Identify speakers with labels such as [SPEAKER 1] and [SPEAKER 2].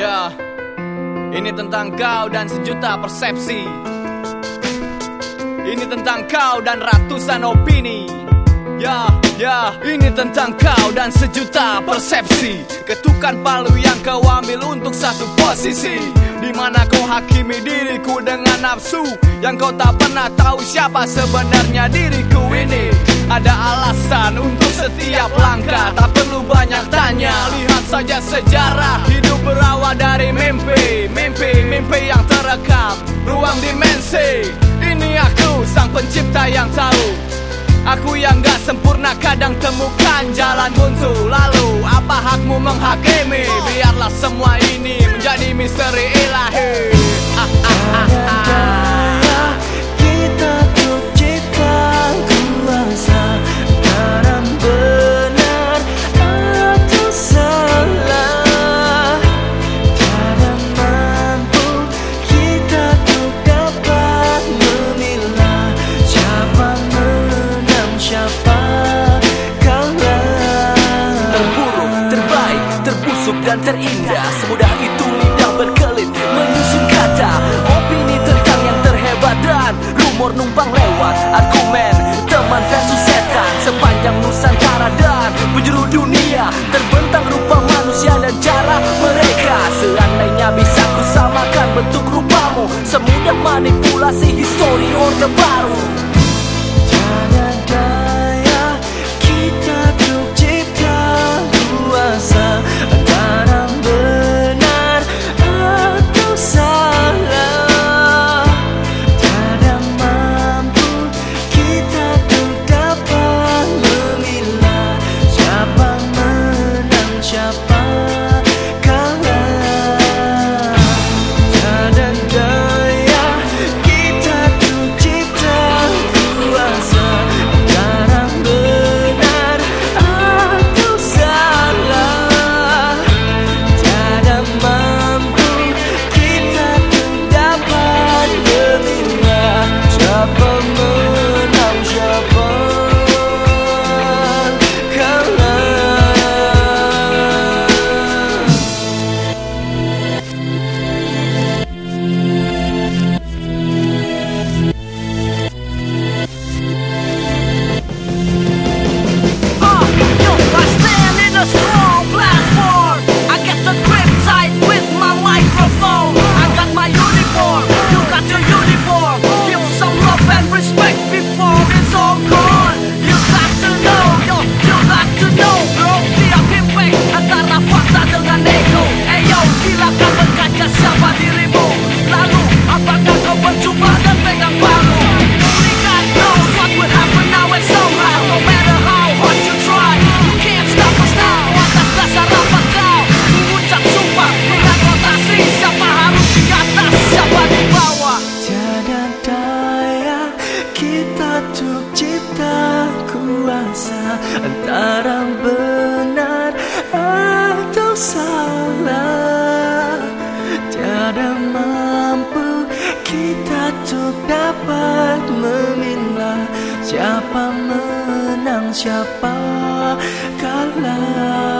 [SPEAKER 1] Ya, ini tentang kau dan sejuta persepsi. Ini tentang kau dan ratusan opini. Ya, ya, ini tentang kau dan sejuta persepsi. Ketukan palu yang kau ambil untuk satu posisi. Di mana kau hakimi diriku dengan nafsu Yang kau tak pernah tahu siapa sebenarnya diriku ini Ada alasan untuk setiap langkah Tak perlu banyak tanya Lihat saja sejarah Hidup berawal dari mimpi Mimpi, mimpi yang terekam. Ruang dimensi Ini aku sang pencipta yang tahu. Aku yang gak sempurna kadang temukan jalan buntu. Lalu apa hakmu menghakimi? Biarlah semua ini menjadi misteri ilahi. Ah,
[SPEAKER 2] dan terindah. Semudah itu lidah berkelit Menyusun kata. Opini tentang yang terhebat dan Rumor numpang lewat. Argumen teman versus setan. Sepanjang Nusantara dan penjuru dunia. Terbentang rupa manusia dan cara mereka. Seandainya bisa kusamakan bentuk rupamu Semudah manipulasi histori orde baru
[SPEAKER 3] Siapa kalah